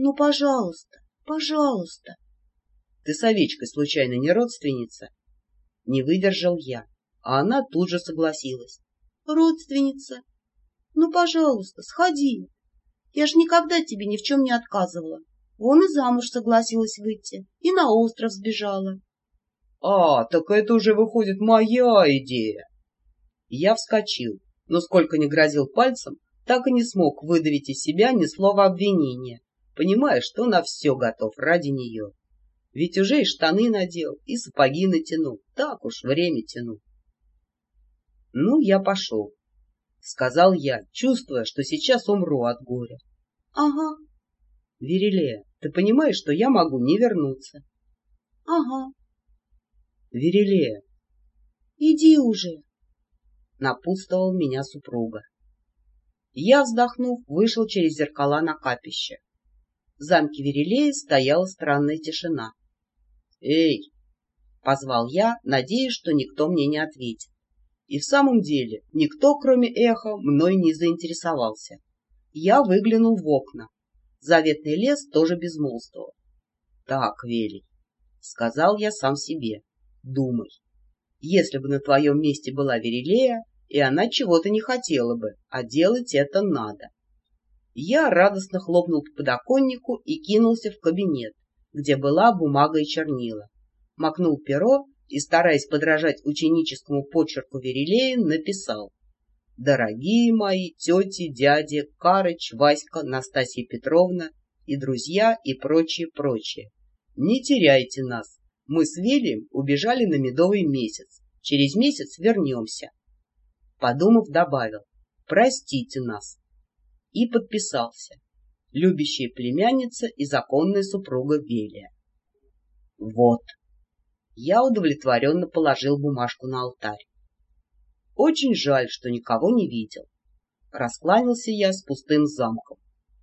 Ну, пожалуйста, пожалуйста. Ты с овечкой случайно не родственница? Не выдержал я, а она тут же согласилась. Родственница. Ну, пожалуйста, сходи. Я ж никогда тебе ни в чем не отказывала. Вон и замуж согласилась выйти, и на остров сбежала. — А, так это уже выходит моя идея. Я вскочил, но сколько ни грозил пальцем, так и не смог выдавить из себя ни слова обвинения, понимая, что на все готов ради нее. Ведь уже и штаны надел, и сапоги натянул, так уж время тяну. Ну, я пошел, — сказал я, чувствуя, что сейчас умру от горя. — Ага. — Верелея, ты понимаешь, что я могу не вернуться? — Ага. — Верелея. — Иди уже, — напутствовал меня супруга. Я, вздохнув, вышел через зеркала на капище. В замке Верелея стояла странная тишина. «Эй!» — позвал я, надеясь, что никто мне не ответит. И в самом деле никто, кроме эха, мной не заинтересовался. Я выглянул в окна. Заветный лес тоже безмолвствовал. «Так, Велий», — сказал я сам себе, — «думай. Если бы на твоем месте была Верилея, и она чего-то не хотела бы, а делать это надо». Я радостно хлопнул по подоконнику и кинулся в кабинет, где была бумага и чернила. Макнул перо и, стараясь подражать ученическому почерку Верилея, написал. «Дорогие мои тети, дяди, Карыч, Васька, Настасья Петровна и друзья и прочее-прочее, не теряйте нас, мы с Велием убежали на медовый месяц, через месяц вернемся». Подумав, добавил. «Простите нас» и подписался любящая племянница и законная супруга Велия. Вот. Я удовлетворенно положил бумажку на алтарь. Очень жаль, что никого не видел. Раскланялся я с пустым замком.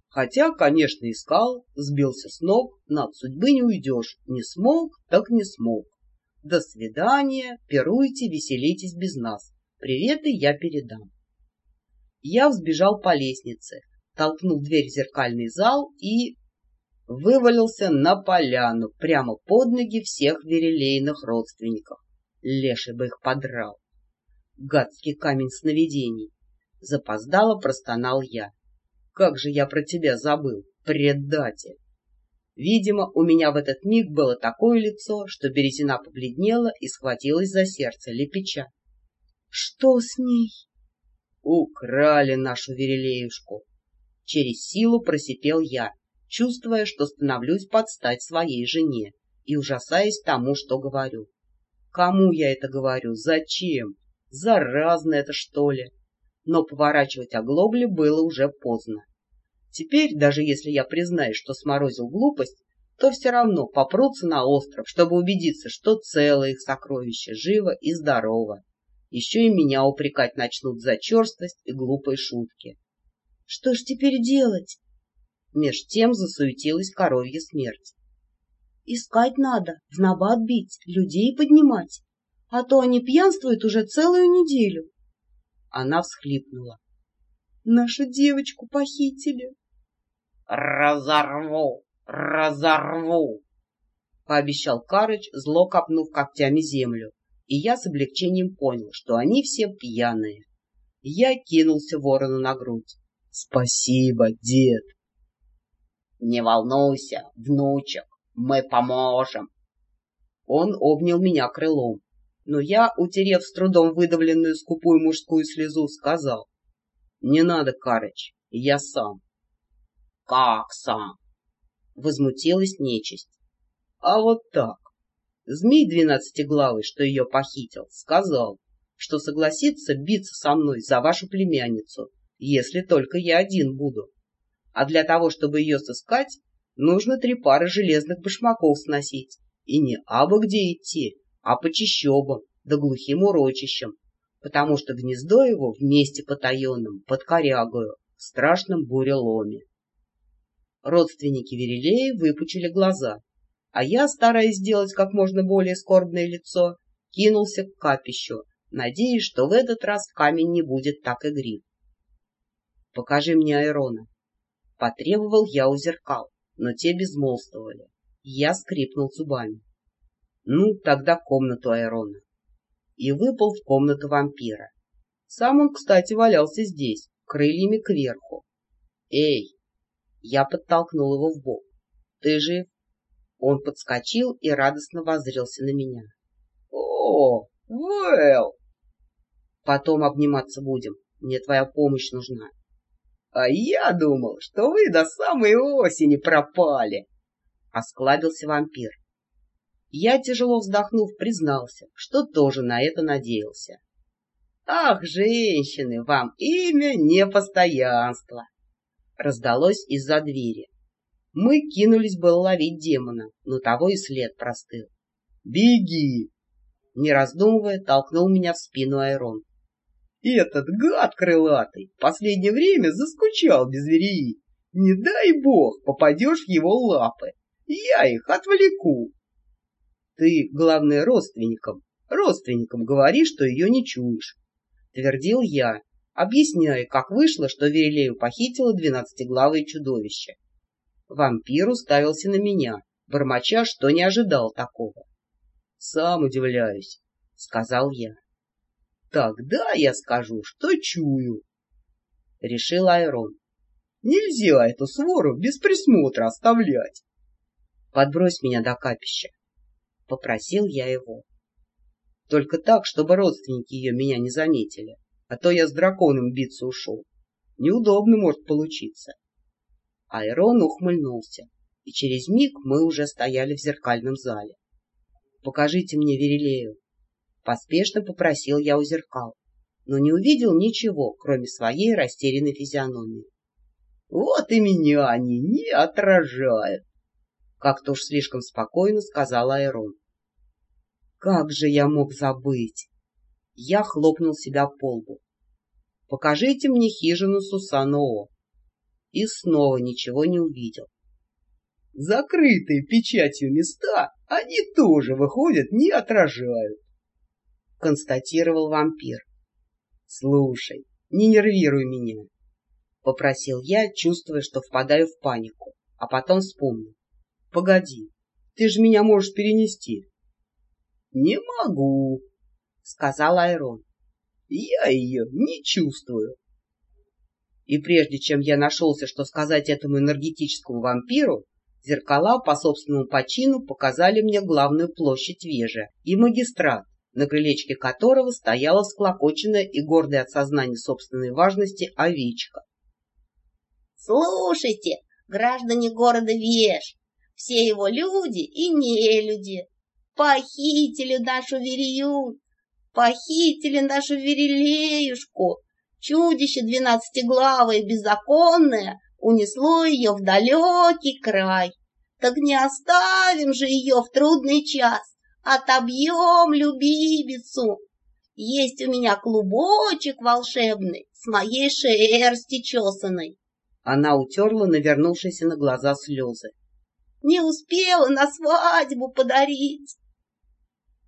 Хотя, конечно, искал, сбился с ног, но от судьбы не уйдешь. Не смог, так не смог. До свидания, пируйте, веселитесь без нас. Приветы я передам. Я взбежал по лестнице, толкнул дверь в зеркальный зал и вывалился на поляну прямо под ноги всех верелейных родственников. Леший бы их подрал. Гадский камень сновидений. Запоздало простонал я. Как же я про тебя забыл, предатель! Видимо, у меня в этот миг было такое лицо, что Березина побледнела и схватилась за сердце, лепеча. — Что с ней? — Украли нашу Верелеюшку. Через силу просипел я, чувствуя, что становлюсь под стать своей жене и ужасаясь тому, что говорю. Кому я это говорю? Зачем? Заразно это, что ли? Но поворачивать оглобли было уже поздно. Теперь, даже если я признаюсь, что сморозил глупость, то все равно попрутся на остров, чтобы убедиться, что целое их сокровище живо и здорово. Еще и меня упрекать начнут за черстость и глупые шутки. Что ж теперь делать? Меж тем засуетилась коровья смерть. Искать надо, в набат бить, людей поднимать, а то они пьянствуют уже целую неделю. Она всхлипнула. Нашу девочку похитили. Разорву, разорву, пообещал Карыч, зло копнув когтями землю, и я с облегчением понял, что они все пьяные. Я кинулся ворону на грудь. Спасибо, дед. Не волнуйся, внучек, мы поможем. Он обнял меня крылом, но я, утерев с трудом выдавленную скупую мужскую слезу, сказал. Не надо, Карыч, я сам. Как сам? Возмутилась нечисть. А вот так. Змей двенадцатиглавый, что ее похитил, сказал, что согласится биться со мной за вашу племянницу, если только я один буду. А для того, чтобы ее сыскать, нужно три пары железных башмаков сносить. И не абы где идти, а по чащобам да глухим урочищам, потому что гнездо его вместе потаенным под корягою в страшном буреломе. Родственники Верилеи выпучили глаза, а я, стараясь сделать как можно более скорбное лицо, кинулся к капищу, надеясь, что в этот раз камень не будет так игрив. Покажи мне Айрона. Потребовал я у зеркал, но те безмолвствовали. Я скрипнул зубами. Ну, тогда комнату Айрона. И выпал в комнату вампира. Сам он, кстати, валялся здесь, крыльями кверху. «Эй!» Я подтолкнул его в бок. «Ты жив?» Он подскочил и радостно воззрелся на меня. «О, Вэл!» «Потом обниматься будем. Мне твоя помощь нужна». «А я думал, что вы до самой осени пропали!» Осклабился вампир. Я, тяжело вздохнув, признался, что тоже на это надеялся. «Ах, женщины, вам имя непостоянство!» Раздалось из-за двери. Мы кинулись было ловить демона, но того и след простыл. «Беги!» Не раздумывая, толкнул меня в спину Айрон. «Этот гад крылатый в последнее время заскучал без вереи. Не дай бог попадешь в его лапы. Я их отвлеку!» «Ты, главное, родственникам, родственникам говори, что ее не чуешь твердил я, объясняя, как вышло, что Верилею похитило двенадцатиглавое чудовище. Вампир уставился на меня, бормоча, что не ожидал такого. — Сам удивляюсь, — сказал я. — Тогда я скажу, что чую, — решил Айрон. — Нельзя эту свору без присмотра оставлять. — Подбрось меня до капища, — попросил я его. Только так, чтобы родственники ее меня не заметили. А то я с драконом биться ушел. Неудобно может получиться. Айрон ухмыльнулся, и через миг мы уже стояли в зеркальном зале. «Покажите мне Верилею». Поспешно попросил я у зеркал, но не увидел ничего, кроме своей растерянной физиономии. «Вот и меня они не отражают!» Как-то уж слишком спокойно сказал Айрон. Как же я мог забыть? Я хлопнул себя по лбу. Покажите мне хижину Сусаноо. И снова ничего не увидел. Закрытые печатью места они тоже, выходят, не отражают, констатировал вампир. Слушай, не нервируй меня, попросил я, чувствуя, что впадаю в панику, а потом вспомнил. Погоди, ты же меня можешь перенести. «Не могу», — сказал Айрон. «Я ее не чувствую». И прежде чем я нашелся, что сказать этому энергетическому вампиру, зеркала по собственному почину показали мне главную площадь Вежа и магистрат, на крылечке которого стояла склокоченная и гордая от сознания собственной важности овечка. «Слушайте, граждане города Веж, все его люди и нелюди, Похитили нашу Верию, похитили нашу Верилеюшку. Чудище двенадцатиглавое беззаконное унесло ее в далекий край. Так не оставим же ее в трудный час, отобьем любимицу. Есть у меня клубочек волшебный с моей шерсти чесанной. Она утерла навернувшиеся на глаза слезы. Не успела на свадьбу подарить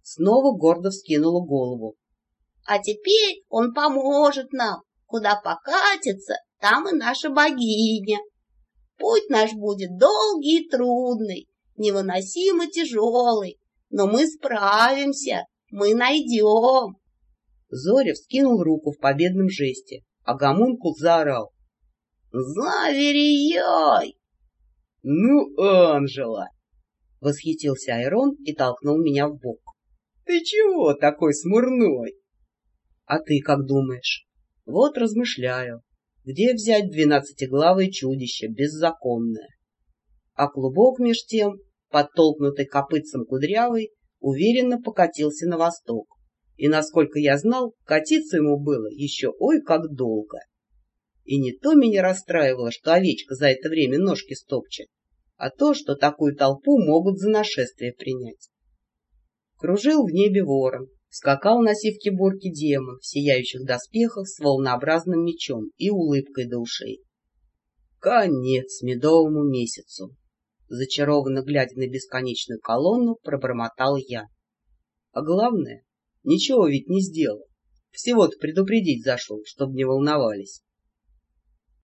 снова гордо вскинула голову. А теперь он поможет нам. Куда покатится, там и наша богиня. Путь наш будет долгий и трудный, невыносимо тяжелый, но мы справимся, мы найдем. Зоря вскинул руку в победном жесте, а гомункул заорал. — За вереей! — Ну, Анжела! — восхитился Айрон и толкнул меня в бок. Ты чего такой смурной? А ты как думаешь? Вот размышляю, где взять двенадцатиглавое чудище беззаконное? А клубок меж тем, подтолкнутый копытцем кудрявый, уверенно покатился на восток. И, насколько я знал, катиться ему было еще ой как долго. И не то меня расстраивало, что овечка за это время ножки стопчет, а то, что такую толпу могут за нашествие принять. Кружил в небе ворон, скакал на сивке бурки демон в сияющих доспехах с волнообразным мечом и улыбкой до ушей. Конец медовому месяцу! Зачарованно глядя на бесконечную колонну, пробормотал я. А главное, ничего ведь не сделал. Всего-то предупредить зашел, чтобы не волновались.